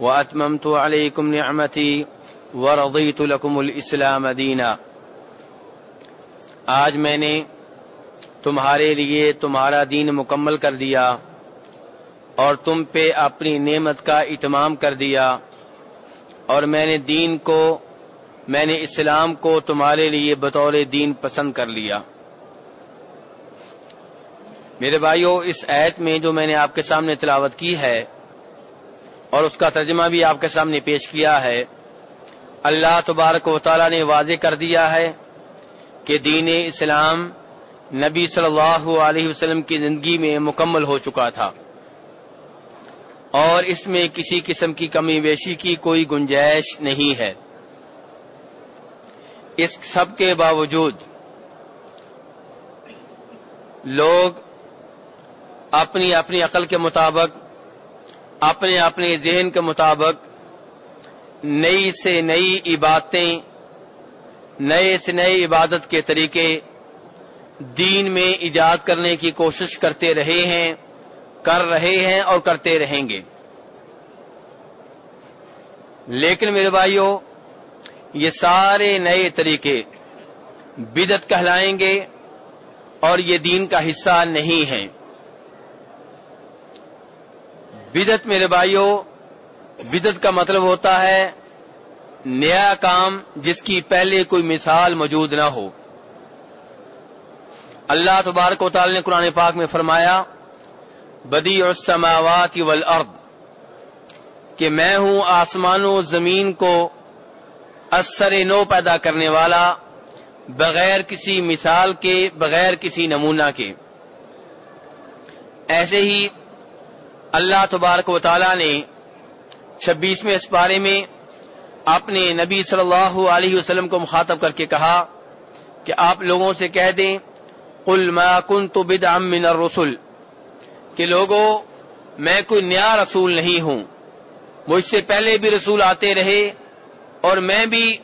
وأتممت عليكم نعمتي ورضيت لكم الإسلام دينا۔ آج میں نے تمہارے لیے تمہارا دین مکمل کر دیا اور تم پہ اپنی نعمت کا اتمام کر دیا۔ اور میں نے دین کو، میں نے اسلام کو تمہارے لیے بطور دین پسند کر لیا۔ میرے بھائیوں اس ایت میں جو میں نے آپ کے سامنے تلاوت کی ہے اور اس کا ترجمہ بھی آپ کے سامنے پیش کیا ہے۔ اللہ تبارک و تعالی نے واضح کر دیا ہے کہ دین اسلام نبی صلی اللہ علیہ وسلم کی زندگی میں مکمل ہو چکا تھا۔ اور اس میں کسی قسم کی کمی بیشی کی کوئی گنجائش نہیں ہے۔ اس سب کے باوجود لوگ اپنی اپنی عقل کے مطابق اپنے اپنے ذہن کے مطابق نئی سے نئی عبادتیں، نئے سے نئے عبادت کے طریقے دین میں ایجاد کرنے کی کوشش کرتے رہے ہیں، کر رہے ہیں اور کرتے رہیں گے۔ لیکن میرے بھائیوں یہ سارے نئے طریقے بدت کہلائیں گے اور یہ دین کا حصہ نہیں ہے بدت میرے بھائیوں بدت کا مطلب ہوتا ہے نیا کام جس کی پہلے کوئی مثال موجود نہ ہو۔ اللہ تبارک و تعالی نے قرآن پاک میں فرمایا بدی السماوات والارض، کہ میں ہوں آسمان و زمین کو اثر نو پیدا کرنے والا، بغیر کسی مثال کے، بغیر کسی نمونہ کے۔ ایسے ہی اللہ تبارک و تعالی نے چھبیسویں اس بارے میں اپنے نبی صلی اللہ علیہ وسلم کو مخاطب کر کے کہا کہ آپ لوگوں سے کہہ دیں، قل ما کنت بدعا من الرسل، کہ لوگوں میں کوئی نیا رسول نہیں ہوں۔ مجھ سے پہلے بھی رسول آتے رہے اور میں بھی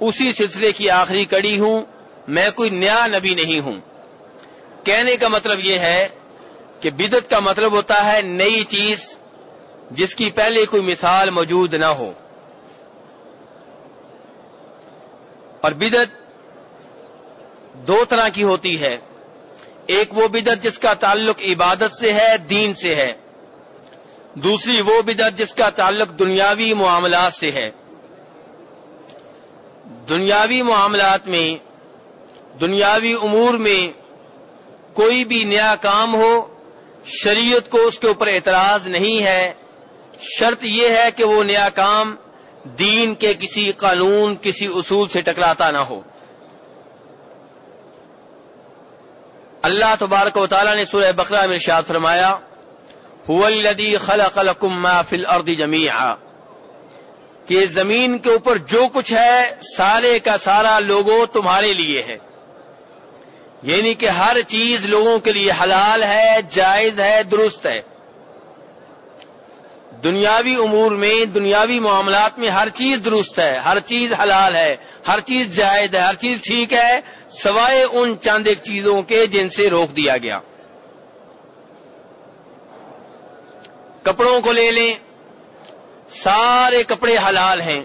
اسی سلسلے کی آخری کڑی ہوں، میں کوئی نیا نبی نہیں ہوں۔ کہنے کا مطلب یہ ہے کہ بدت کا مطلب ہوتا ہے نئی چیز جس کی پہلے کوئی مثال موجود نہ ہو۔ اور بدت دو طرح کی ہوتی ہے۔ ایک وہ بدت جس کا تعلق عبادت سے ہے، دین سے ہے۔ دوسری وہ بدت جس کا تعلق دنیاوی معاملات سے ہے۔ دنیاوی معاملات میں، دنیاوی امور میں کوئی بھی نیا کام ہو شریعت کو اس کے اوپر اعتراض نہیں ہے۔ شرط یہ ہے کہ وہ نیا کام دین کے کسی قانون، کسی اصول سے ٹکراتا نہ ہو۔ اللہ تبارک و تعالیٰ نے سورہ بقرہ میں ارشاد فرمایا خلق لكم ما في الارض جميعا کہ زمین کے اوپر جو کچھ ہے، سارے کا سارا لوگوں تمہارے لیے ہے۔ یعنی کہ ہر چیز لوگوں کے لیے حلال ہے، جائز ہے، درست ہے۔ دنیاوی امور میں، دنیاوی معاملات میں ہر چیز درست ہے، ہر چیز حلال ہے، ہر چیز جائز ہے، ہر چیز ٹھیک ہے، سوائے ان چند ایک چیزوں کے جن سے روک دیا گیا۔ کپڑوں کو لے لیں، سارے کپڑے حلال ہیں۔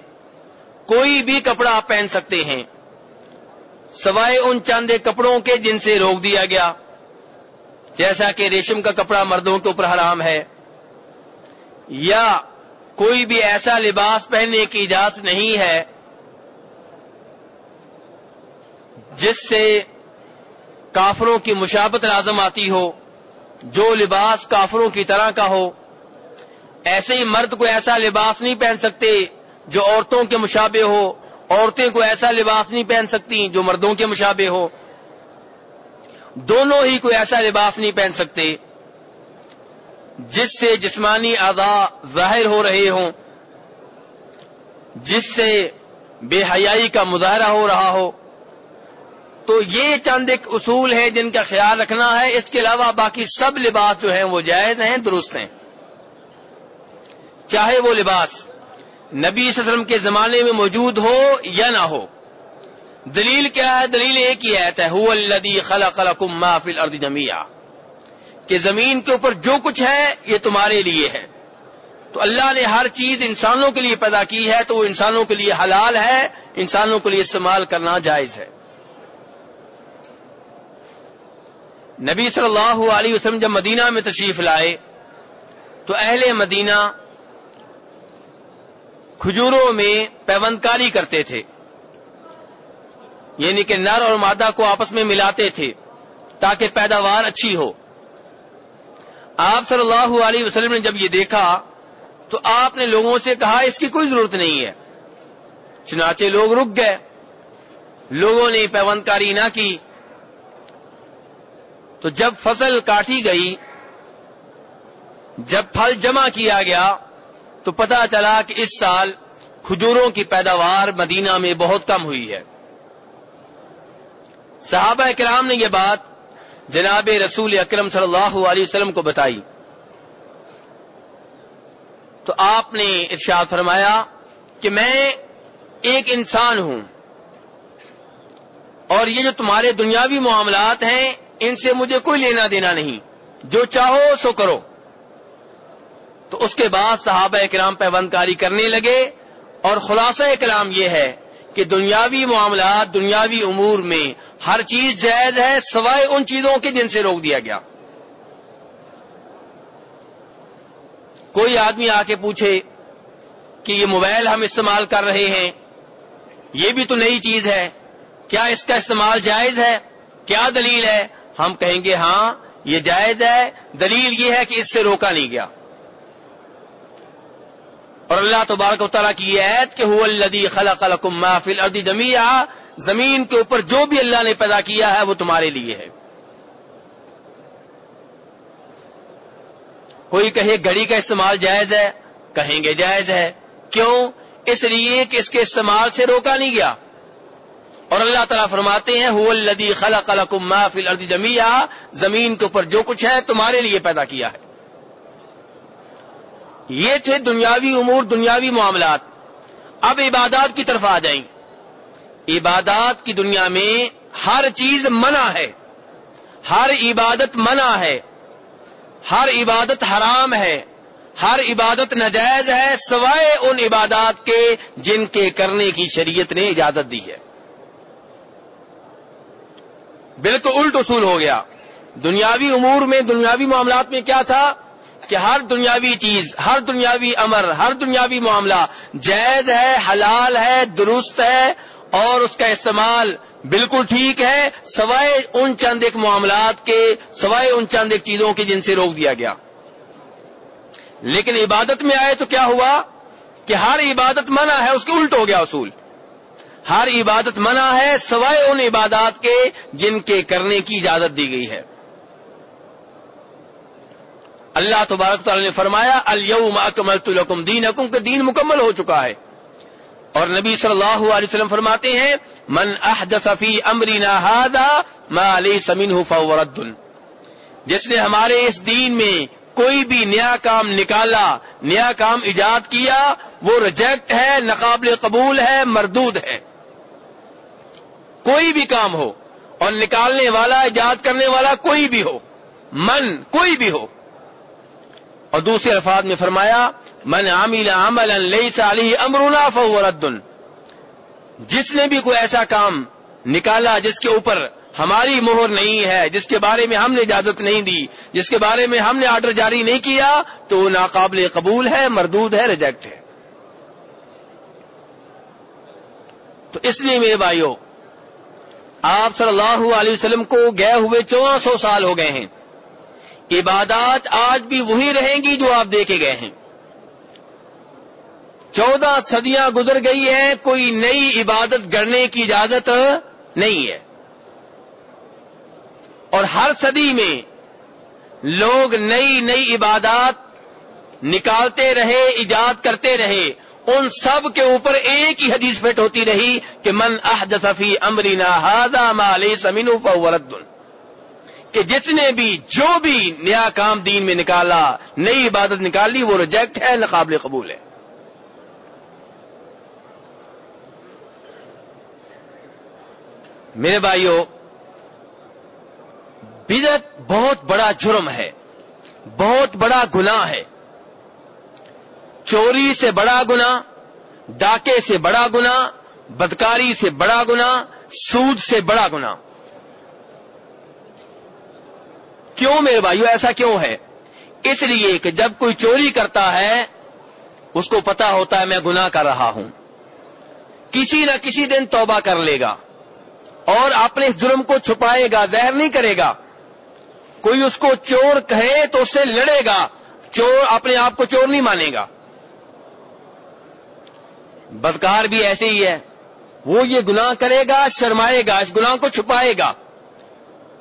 کوئی بھی کپڑا آپ پہن سکتے ہیں۔ سوائے ان چاندے کپڑوں کے جن سے روک دیا گیا، جیسا کہ ریشم کا کپڑا مردوں کے اوپر حرام ہے، یا کوئی بھی ایسا لباس پہننے کی اجازت نہیں ہے جس سے کافروں کی مشابت لازم آتی ہو، جو لباس کافروں کی طرح کا ہو، ایسے ہی مرد کو ایسا لباس نہیں پہن سکتے جو عورتوں کے مشابے ہو عورتیں کو ایسا لباس نہیں پہن سکتی جو مردوں کے مشابے ہو۔ دونوں ہی کوئی ایسا لباس نہیں پہن سکتے جس سے جسمانی اعضاء ظاہر ہو رہے ہوں، جس سے بے حیائی کا مظاہرہ ہو رہا ہو۔ تو یہ چند ایک اصول ہیں جن کا خیال رکھنا ہے۔ اس کے علاوہ باقی سب لباس جو ہیں وہ جائز ہیں، درست ہیں۔ چاہے وہ لباس نبی صلی اللہ علیہ وسلم کے زمانے میں موجود ہو یا نہ ہو۔ دلیل کیا ہے؟ دلیل ایک ہی آیت ہے خلق لكم ما في الارض جميعا کہ زمین کے اوپر جو کچھ ہے، یہ تمہارے لیے ہے۔ تو اللہ نے ہر چیز انسانوں کے لیے پیدا کی ہے، تو وہ انسانوں کے لیے حلال ہے، انسانوں کے لیے استعمال کرنا جائز ہے۔ نبی صلی اللہ علیہ وسلم جب مدینہ میں تشریف لائے، تو اہل مدینہ کھجوروں میں پیوند کاری کرتے تھے۔ یعنی کہ نر اور مادہ کو آپس میں ملاتے تھے تاکہ پیداوار اچھی ہو۔ آپ صلی اللہ علیہ وسلم نے جب یہ دیکھا تو آپ نے لوگوں سے کہا، اس کی کوئی ضرورت نہیں ہے۔ چنانچہ لوگ رک گئے۔ لوگوں نے پیوند کاری نہ کی۔ تو جب فصل کاٹی گئی، جب پھل جمع کیا گیا تو پتا چلا کہ اس سال کھجوروں کی پیداوار مدینہ میں بہت کم ہوئی ہے۔ صحابہ کرام نے یہ بات جناب رسول اکرم صلی اللہ علیہ وسلم کو بتائی۔ تو آپ نے ارشاد فرمایا کہ میں ایک انسان ہوں اور یہ جو تمہارے دنیاوی معاملات ہیں ان سے مجھے کوئی لینا دینا نہیں۔ جو چاہو سو کرو۔ تو اس کے بعد صحابہ کرام پیوند کاری کرنے لگے اور خلاصہ کلام یہ ہے کہ دنیاوی معاملات، دنیاوی امور میں ہر چیز جائز ہے سوائے ان چیزوں کے جن سے روک دیا گیا۔ کوئی آدمی آ کے پوچھے کہ یہ موبائل ہم استعمال کر رہے ہیں، یہ بھی تو نئی چیز ہے، کیا اس کا استعمال جائز ہے؟ کیا دلیل ہے؟ ہم کہیں گے ہاں یہ جائز ہے، دلیل یہ ہے کہ اس سے روکا نہیں گیا۔ اور اللہ تبارک و تعالیٰ کی یہ عید کہ الدی خلق ما فی الارض جميعا زمین کے اوپر جو بھی اللہ نے پیدا کیا ہے وہ تمہارے لیے ہے۔ کوئی کہے گھڑی کا استعمال جائز ہے، کہیں گے جائز ہے۔ کیوں؟ اس لیے کہ اس کے استعمال سے روکا نہیں گیا۔ اور اللہ تعالیٰ فرماتے ہیں الدی خلق ما فی الارض جميعا زمین کے اوپر جو کچھ ہے تمہارے لیے پیدا کیا ہے۔ یہ تھے دنیاوی امور، دنیاوی معاملات۔ اب عبادات کی طرف آ جائیں۔ عبادات کی دنیا میں ہر چیز منع ہے۔ ہر عبادت منع ہے۔ ہر عبادت حرام ہے۔ ہر عبادت نجائز ہے، سوائے ان عبادات کے جن کے کرنے کی شریعت نے اجازت دی ہے۔ بالکل الٹ اصول ہو گیا۔ دنیاوی امور میں، دنیاوی معاملات میں کیا تھا؟ کہ ہر دنیاوی چیز، ہر دنیاوی امر، ہر دنیاوی معاملہ جائز ہے، حلال ہے، درست ہے اور اس کا استعمال بالکل ٹھیک ہے، سوائے ان چند ایک معاملات کے، سوائے ان چند ایک چیزوں کے جن سے روک دیا گیا۔ لیکن عبادت میں آئے تو کیا ہوا؟ کہ ہر عبادت منع ہے، اس کے الٹ ہو گیا اصول۔ ہر عبادت منع ہے، سوائے ان عبادات کے جن کے کرنے کی اجازت دی گئی ہے۔ اللہ تبارک تعالی نے فرمایا الم اکمل لکم دین حکم کے دین مکمل ہو چکا ہے۔ اور نبی صلی اللہ علیہ وسلم فرماتے ہیں، من احدث فی امرنا هذا ما ليس منه فهو رد۔ جس نے ہمارے اس دین میں کوئی بھی نیا کام نکالا، نیا کام ایجاد کیا، وہ ریجیکٹ ہے ناقابل قبول ہے، مردود ہے۔ کوئی بھی کام ہو اور نکالنے والا، ایجاد کرنے والا کوئی بھی ہو، من کوئی بھی ہو اور دوسرے الفاظ میں فرمایا، من عامل عملا ليس عليه امرنا فهو رد. جس نے بھی کوئی ایسا کام نکالا جس کے اوپر ہماری مہر نہیں ہے، جس کے بارے میں ہم نے اجازت نہیں دی، جس کے بارے میں ہم نے آرڈر جاری نہیں کیا، تو وہ ناقابل قبول ہے، مردود ہے، ریجیکٹ ہے۔ تو اس لیے میرے بھائیوں آپ صلی اللہ علیہ وسلم کو گئے ہوئے چودہ سو سال ہو گئے ہیں۔ عبادات آج بھی وہی رہیں گی جو آپ دے کے گئے ہیں۔ چودہ صدیاں گزر گئی ہیں، کوئی نئی عبادت گڑنے کی اجازت نہیں ہے۔ اور ہر صدی میں لوگ نئی نئی عبادات نکالتے رہے، ایجاد کرتے رہے۔ ان سب کے اوپر ایک ہی حدیث فٹ ہوتی رہی کہ من احدث فی امرینا ہادا مال سمین فورد کہ جس نے بھی جو بھی نیا کام دین میں نکالا، نئی عبادت نکالی، وہ ریجیکٹ ہے نہ قابل قبول ہے۔ میرے بھائیوں بدت بہت بڑا جرم ہے، بہت بڑا گناہ ہے۔ چوری سے بڑا گنا ڈاکے سے بڑا گنا بدکاری سے بڑا گنا سود سے بڑا گنا کیوں میرے بھائیو ایسا کیوں ہے؟ اس لیے کہ جب کوئی چوری کرتا ہے، اس کو پتا ہوتا ہے میں گنا کر رہا ہوں۔ کسی نہ کسی دن توبہ کر لے گا۔ اور اپنے اس جرم کو چھپائے گا، زہر نہیں کرے گا۔ کوئی اس کو چور کہے تو اس سے لڑے گا۔ چور اپنے آپ کو چور نہیں مانے گا۔ بدکار بھی ایسے ہی ہے۔ وہ یہ گناہ کرے گا، شرمائے گا، اس گناہ کو چھپائے گا۔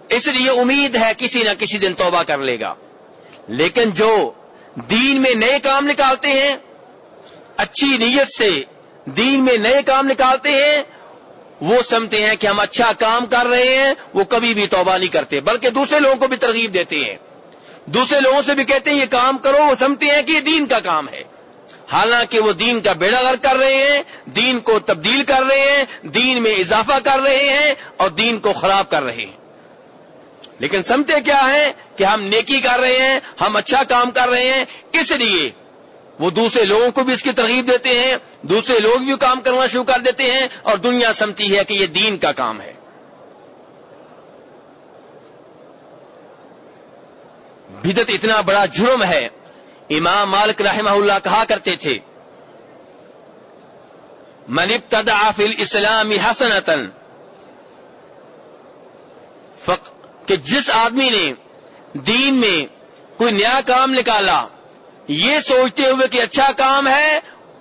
اس لیے امید ہے کسی نہ کسی دن توبہ کر لے گا۔ لیکن جو دین میں نئے کام نکالتے ہیں، اچھی نیت سے دین میں نئے کام نکالتے ہیں، وہ سمجھتے ہیں کہ ہم اچھا کام کر رہے ہیں، وہ کبھی بھی توبہ نہیں کرتے، بلکہ دوسرے لوگوں کو بھی ترغیب دیتے ہیں۔ دوسرے لوگوں سے بھی کہتے ہیں، یہ کام کرو، وہ سمجھتے ہیں کہ یہ دین کا کام ہے۔ حالانکہ وہ دین کا بیڑا گر کر رہے ہیں، دین کو تبدیل کر رہے ہیں، دین میں اضافہ کر رہے ہیں اور دین کو خراب کر رہے ہیں۔ لیکن سمتے کیا ہے کہ ہم نیکی کر رہے ہیں، ہم اچھا کام کر رہے ہیں، اس لیے وہ دوسرے لوگوں کو بھی اس کی ترغیب دیتے ہیں، دوسرے لوگ بھی کام کرنا شروع کر دیتے ہیں اور دنیا سمتی ہے کہ یہ دین کا کام ہے۔ بدت اتنا بڑا جرم ہے۔ امام مالک رحمہ اللہ کہا کرتے تھے منب فی الاسلام حسنتن کہ جس آدمی نے دین میں کوئی نیا کام نکالا، یہ سوچتے ہوئے کہ اچھا کام ہے،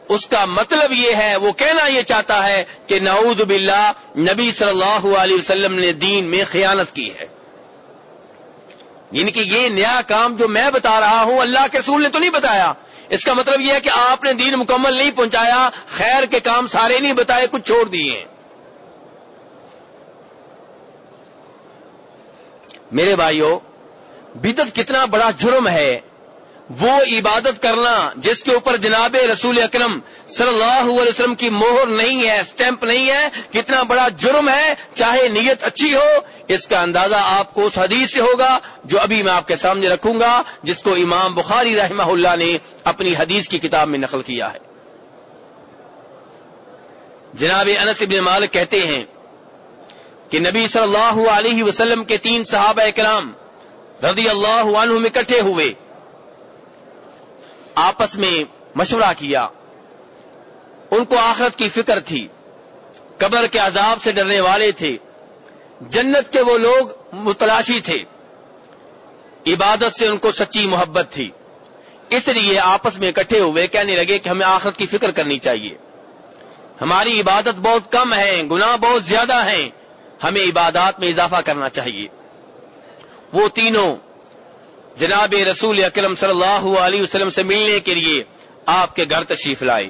اس کا مطلب یہ ہے، وہ کہنا یہ چاہتا ہے کہ نعوذ باللہ نبی صلی اللہ علیہ وسلم نے دین میں خیانت کی ہے۔ یعنی کہ یہ نیا کام جو میں بتا رہا ہوں، اللہ کے رسول نے تو نہیں بتایا۔ اس کا مطلب یہ ہے کہ آپ نے دین مکمل نہیں پہنچایا، خیر کے کام سارے نہیں بتائے، کچھ چھوڑ دیے۔ میرے بھائیوں بدت کتنا بڑا جرم ہے۔ وہ عبادت کرنا جس کے اوپر جناب رسول اکرم صلی اللہ علیہ وسلم کی مہر نہیں ہے، اسٹیمپ نہیں ہے، کتنا بڑا جرم ہے۔ چاہے نیت اچھی ہو، اس کا اندازہ آپ کو اس حدیث سے ہوگا جو ابھی میں آپ کے سامنے رکھوں گا، جس کو امام بخاری رحمہ اللہ نے اپنی حدیث کی کتاب میں نقل کیا ہے۔ جناب انس ابن مالک کہتے ہیں کہ نبی صلی اللہ علیہ وسلم کے تین صحابہ کرام رضی اللہ عنہ میں اکٹھے ہوئے، آپس میں مشورہ کیا۔ ان کو آخرت کی فکر تھی، قبر کے عذاب سے ڈرنے والے تھے، جنت کے وہ لوگ متلاشی تھے۔ عبادت سے ان کو سچی محبت تھی۔ اس لیے آپس میں اکٹھے ہوئے، کہنے لگے کہ ہمیں آخرت کی فکر کرنی چاہیے۔ ہماری عبادت بہت کم ہے، گناہ بہت زیادہ ہیں۔ ہمیں عبادات میں اضافہ کرنا چاہیے۔ وہ تینوں جناب رسول اکرم صلی اللہ علیہ وسلم سے ملنے کے لیے آپ کے گھر تشریف لائے۔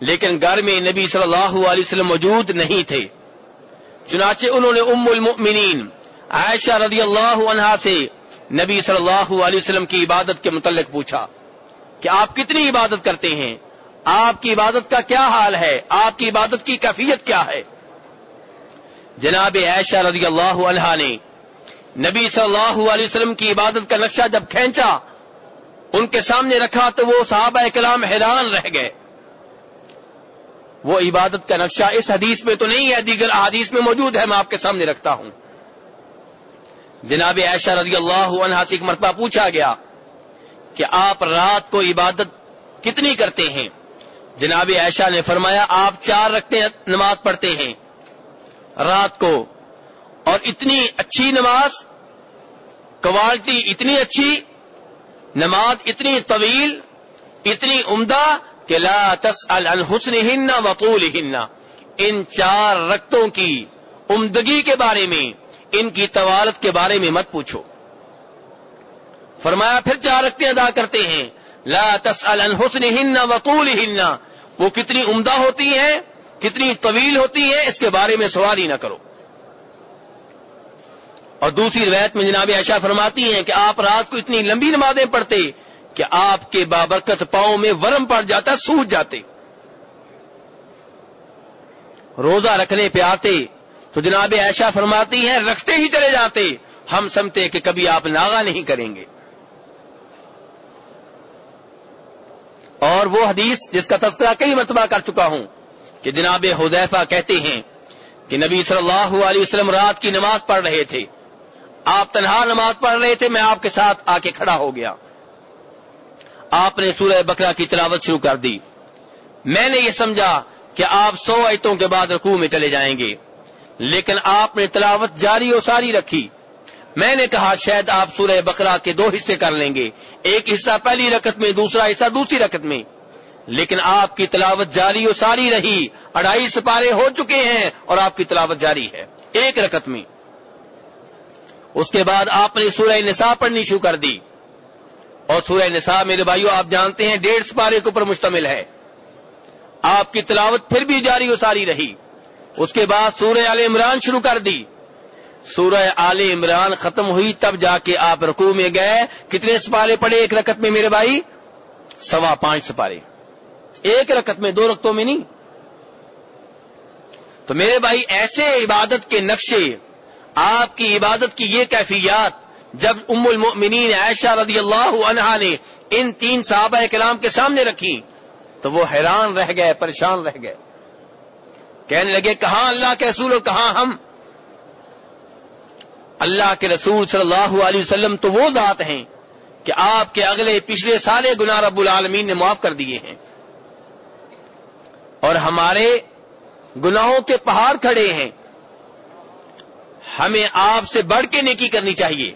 لیکن گھر میں نبی صلی اللہ علیہ وسلم موجود نہیں تھے۔ چنانچہ انہوں نے ام المؤمنین عائشہ رضی اللہ عنہا سے نبی صلی اللہ علیہ وسلم کی عبادت کے متعلق پوچھا کہ آپ کتنی عبادت کرتے ہیں؟ آپ کی عبادت کا کیا حال ہے؟ آپ کی عبادت کی کیفیت کیا ہے؟ جناب عائشہ رضی اللہ عنہا نے نبی صلی اللہ علیہ وسلم کی عبادت کا نقشہ جب کھینچا، ان کے سامنے رکھا تو وہ صحابہ کلام حیران رہ گئے۔ وہ عبادت کا نقشہ اس حدیث میں تو نہیں ہے، دیگر احادیث میں موجود ہے، میں آپ کے سامنے رکھتا ہوں۔ جناب عائشہ رضی اللہ عنہ سے ایک مرتبہ پوچھا گیا کہ آپ رات کو عبادت کتنی کرتے ہیں؟ جناب عائشہ نے فرمایا، آپ چار رکھتے نماز پڑھتے ہیں۔ رات کو اور اتنی اچھی نماز کوالٹی اتنی اچھی، نماز اتنی طویل، اتنی عمدہ کہ لا تسأل عن حسن ہن وقول ان چار رقتوں کی عمدگی کے بارے میں، ان کی طوالت کے بارے میں مت پوچھو۔ فرمایا، پھر چار رقطیں ادا کرتے ہیں۔ لا تسأل عن حسن ہن وقول وہ کتنی عمدہ ہوتی ہیں؟ کتنی طویل ہوتی ہیں، اس کے بارے میں سوال ہی نہ کرو۔ اور دوسری روایت میں جناب عائشہ فرماتی ہیں کہ آپ رات کو اتنی لمبی نمازیں پڑھتے کہ آپ کے بابرکت پاؤں میں ورم پڑ جاتا سوج جاتے۔ روزہ رکھنے پہ آتے تو جناب ایشا فرماتی ہیں، رکھتے ہی چلے جاتے۔ ہم سمتے کہ کبھی آپ ناغا نہیں کریں گے۔ اور وہ حدیث جس کا تذکرہ کئی مرتبہ کر چکا ہوں۔ کہ جناب حذیفہ کہتے ہیں کہ نبی صلی اللہ علیہ وسلم رات کی نماز پڑھ رہے تھے۔ آپ تنہا نماز پڑھ رہے تھے، میں آپ کے ساتھ آ کے کھڑا ہو گیا۔ آپ نے سورہ بکرا کی تلاوت شروع کر دی۔ میں نے یہ سمجھا کہ آپ سو ایتوں کے بعد رکوع میں چلے جائیں گے۔ لیکن آپ نے تلاوت جاری اور ساری رکھی۔ میں نے کہا شاید آپ سورہ بکرا کے دو حصے کر لیں گے۔ ایک حصہ پہلی رکت میں، دوسرا حصہ دوسری رکت میں۔ لیکن آپ کی تلاوت جاری اور ساری رہی، اڑائی سپارے ہو چکے ہیں اور آپ کی تلاوت جاری ہے، ایک رکت میں۔ اس کے بعد آپ نے سورہ نساء پڑھنی شروع کر دی۔ اور سورہ نساء میرے بھائیوں آپ جانتے ہیں ڈیڑھ سپارے کے اوپر مشتمل ہے۔ آپ کی تلاوت پھر بھی جاری و ساری رہی۔ اس کے بعد سورہ عال عمران شروع کر دی۔ سورہ آل عمران ختم ہوئی، تب جا کے آپ رکوع میں گئے۔ کتنے سپارے پڑے ایک رکت میں میرے بھائی؟ سوا پانچ سپارے۔ ایک رکت میں، دو رکتوں میں نہیں۔ تو میرے بھائی، ایسے عبادت کے نقشے، آپ کی عبادت کی یہ کیفیات، جب ام المؤمنین عائشہ رضی اللہ عنہا نے ان تین صحابہ کلام کے سامنے رکھی، تو وہ حیران رہ گئے، پریشان رہ گئے۔ کہنے لگے، کہاں اللہ کے رسول اور کہاں ہم؟ اللہ کے رسول صلی اللہ علیہ وسلم تو وہ ذات ہیں کہ آپ کے اگلے پچھلے سارے گنا رب العالمین نے معاف کر دیے ہیں۔ اور ہمارے گناہوں کے پہاڑ کھڑے ہیں۔ ہمیں آپ سے بڑھ کے نیکی کرنی چاہیے۔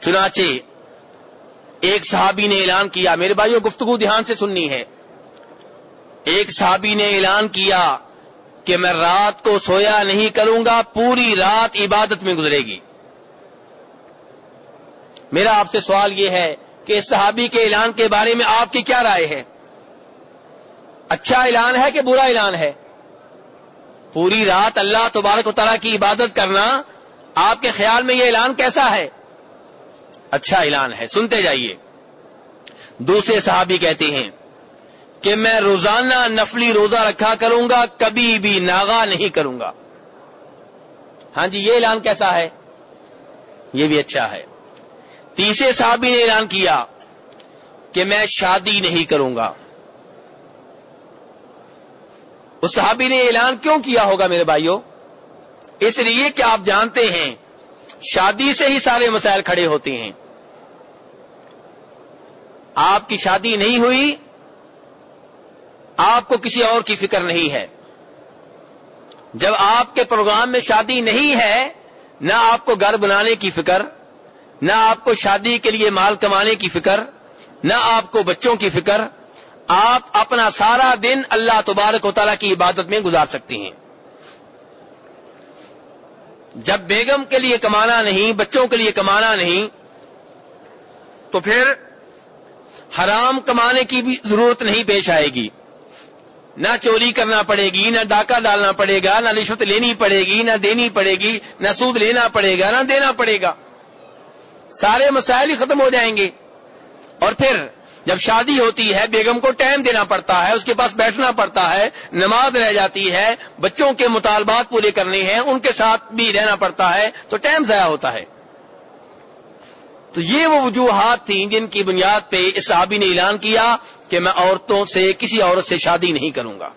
چنانچہ ایک صحابی نے اعلان کیا، میرے بھائیوں گفتگو دھیان سے سننی ہے۔ ایک صحابی نے اعلان کیا کہ میں رات کو سویا نہیں کروں گا، پوری رات عبادت میں گزرے گی۔ میرا آپ سے سوال یہ ہے کہ صحابی کے اعلان کے بارے میں آپ کی کیا رائے ہے؟ اچھا اعلان ہے کہ برا اعلان ہے؟ پوری رات اللہ تبارک و تعالیٰ کی عبادت کرنا آپ کے خیال میں یہ اعلان کیسا ہے؟ اچھا اعلان ہے، سنتے جائیے۔ دوسرے صحابی کہتے ہیں کہ میں روزانہ نفلی روزہ رکھا کروں گا، کبھی بھی ناغا نہیں کروں گا۔ ہاں جی یہ اعلان کیسا ہے؟ یہ بھی اچھا ہے۔ تیسرے صحابی نے اعلان کیا کہ میں شادی نہیں کروں گا۔ اس صحابی نے اعلان کیوں کیا ہوگا میرے بھائیوں؟ اس لیے کہ آپ جانتے ہیں، شادی سے ہی سارے مسائل کھڑے ہوتے ہیں۔ آپ کی شادی نہیں ہوئی، آپ کو کسی اور کی فکر نہیں ہے۔ جب آپ کے پروگرام میں شادی نہیں ہے، نہ آپ کو گھر بنانے کی فکر، نہ آپ کو شادی کے لیے مال کمانے کی فکر، نہ آپ کو بچوں کی فکر آپ اپنا سارا دن اللہ تبارک و تعالیٰ کی عبادت میں گزار سکتے ہیں۔ جب بیگم کے لیے کمانا نہیں، بچوں کے لیے کمانا نہیں، تو پھر حرام کمانے کی بھی ضرورت نہیں پیش آئے گی۔ نہ چوری کرنا پڑے گی، نہ ڈاکہ ڈالنا پڑے گا، نہ رشوت لینی پڑے گی، نہ دینی پڑے گی، نہ سود لینا پڑے گا، نہ دینا پڑے گا۔ سارے مسائل ہی ختم ہو جائیں گے۔ اور پھر جب شادی ہوتی ہے، بیگم کو ٹائم دینا پڑتا ہے، اس کے پاس بیٹھنا پڑتا ہے، نماز رہ جاتی ہے، بچوں کے مطالبات پورے کرنے ہیں، ان کے ساتھ بھی رہنا پڑتا ہے، تو ٹائم ضائع ہوتا ہے۔ تو یہ وہ وجوہات تھیں جن کی بنیاد پہ اس صحابی نے اعلان کیا کہ میں عورتوں سے، کسی عورت سے شادی نہیں کروں گا۔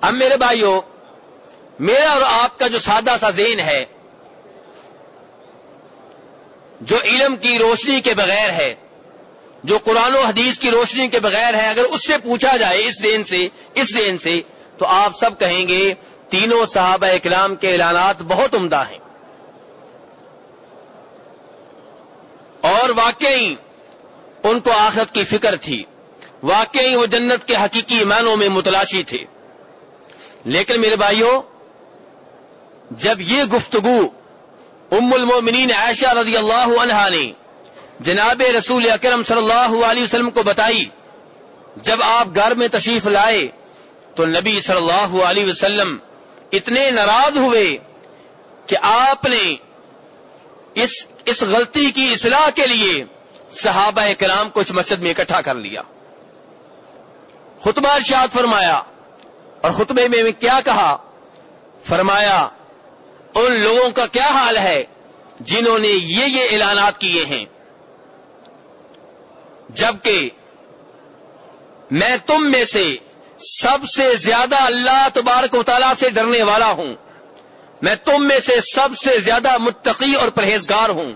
اب میرے بھائیوں، میرا اور آپ کا جو سادہ سا ذہن ہے جو علم کی روشنی کے بغیر ہے، جو قرآن و حدیث کی روشنی کے بغیر ہے، اگر اس سے پوچھا جائے اس دین سے، اس دین سے، تو آپ سب کہیں گے، تینوں صحابہ اکرام کے اعلانات بہت عمدہ ہیں۔ اور واقعی ان کو آخرت کی فکر تھی۔ واقعی وہ جنت کے حقیقی معنوں میں متلاشی تھے۔ لیکن میرے بھائیوں، جب یہ گفتگو ام المومنین عائشہ رضی اللہ عنہا نے جناب رسول اکرم صلی اللہ علیہ وسلم کو بتائی، جب آپ گھر میں تشریف لائے تو نبی صلی اللہ علیہ وسلم اتنے ناراض ہوئے کہ آپ نے اس اس غلطی کی اصلاح کے لیے صحابہ کرام کو اس مسجد میں اکٹھا کر لیا۔ خطبہ ارشاد فرمایا اور خطبے میں کیا کہا؟ فرمایا ان لوگوں کا کیا حال ہے جنہوں نے یہ یہ اعلانات کیے ہیں؟ جبکہ میں تم میں سے سب سے زیادہ اللہ تبارک و تعالیٰ سے ڈرنے والا ہوں۔ میں تم میں سے سب سے زیادہ متقی اور پرہیزگار ہوں۔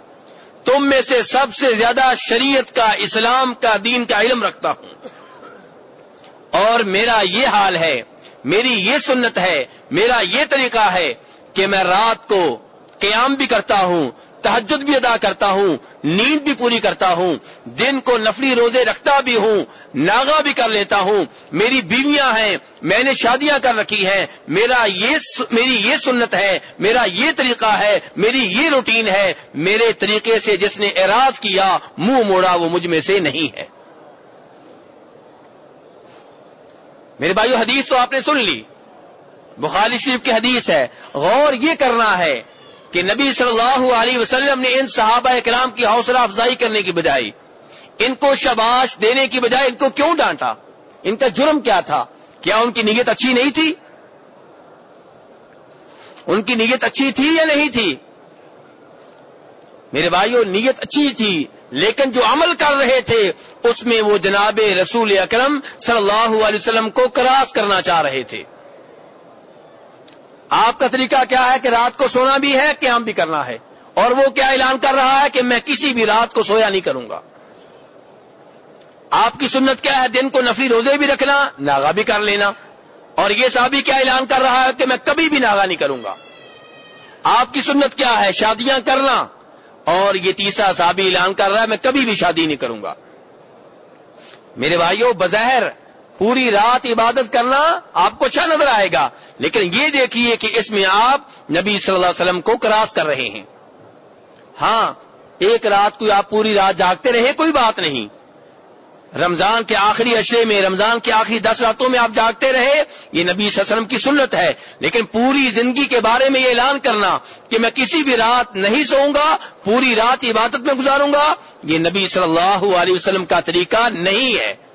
تم میں سے سب سے زیادہ شریعت کا، اسلام کا، دین کا علم رکھتا ہوں۔ اور میرا یہ حال ہے، میری یہ سنت ہے، میرا یہ طریقہ ہے کہ میں رات کو قیام بھی کرتا ہوں تحجد بھی ادا کرتا ہوں، نیند بھی پوری کرتا ہوں، دن کو نفلی روزے رکھتا بھی ہوں، ناغا بھی کر لیتا ہوں، میری بیویاں ہیں، میں نے شادیاں کر رکھی ہیں، میرا یہ میری یہ سنت ہے، میرا یہ طریقہ ہے، میری یہ روٹین ہے، میرے طریقے سے جس نے اعراض کیا، منہ موڑا وہ مجھ میں سے نہیں ہے۔ میرے بھائیو، حدیث تو آپ نے سن لی۔ بخاری شریف کی حدیث ہے، غور یہ کرنا ہے کہ نبی صلی اللہ علیہ وسلم نے ان صحابہ کرام کی حوصلہ افزائی کرنے کی بجائے، ان کو شباش دینے کی بجائے ان کو کیوں ڈانٹا؟ ان کا جرم کیا تھا؟ کیا ان کی نیت اچھی نہیں تھی؟ ان کی نیت اچھی تھی یا نہیں تھی؟ میرے بھائیوں نیت اچھی تھی، لیکن جو عمل کر رہے تھے، اس میں وہ جناب رسول اکرم صلی اللہ علیہ وسلم کو کراس کرنا چاہ رہے تھے۔ آپ کا طریقہ کیا ہے کہ رات کو سونا بھی ہے، قیام بھی کرنا ہے۔ اور وہ کیا اعلان کر رہا ہے کہ میں کسی بھی رات کو سویا نہیں کروں گا۔ آپ کی سنت کیا ہے؟ دن کو نفری روزے بھی رکھنا ناغا بھی کر لینا۔ اور یہ صحابی کیا اعلان کر رہا ہے کہ میں کبھی بھی ناغا نہیں کروں گا۔ آپ کی سنت کیا ہے؟ شادیاں کرنا۔ اور یہ تیسرا صحابی اعلان کر رہا ہے، میں کبھی بھی شادی نہیں کروں گا۔ میرے بھائیوں بظاہر پوری رات عبادت کرنا آپ کو اچھا نظر آئے گا۔ لیکن یہ دیکھیے کہ اس میں آپ نبی صلی اللہ علیہ وسلم کو کراس کر رہے ہیں۔ ہاں ایک رات کو آپ پوری رات جاگتے رہے، کوئی بات نہیں۔ رمضان کے آخری اشرے میں، رمضان کے آخری دس راتوں میں آپ جاگتے رہے، یہ نبی صلی اللہ علیہ وسلم کی سنت ہے۔ لیکن پوری زندگی کے بارے میں یہ اعلان کرنا کہ میں کسی بھی رات نہیں سوؤں گا، پوری رات عبادت میں گزاروں گا، یہ نبی صلی اللہ علیہ وسلم کا طریقہ نہیں ہے۔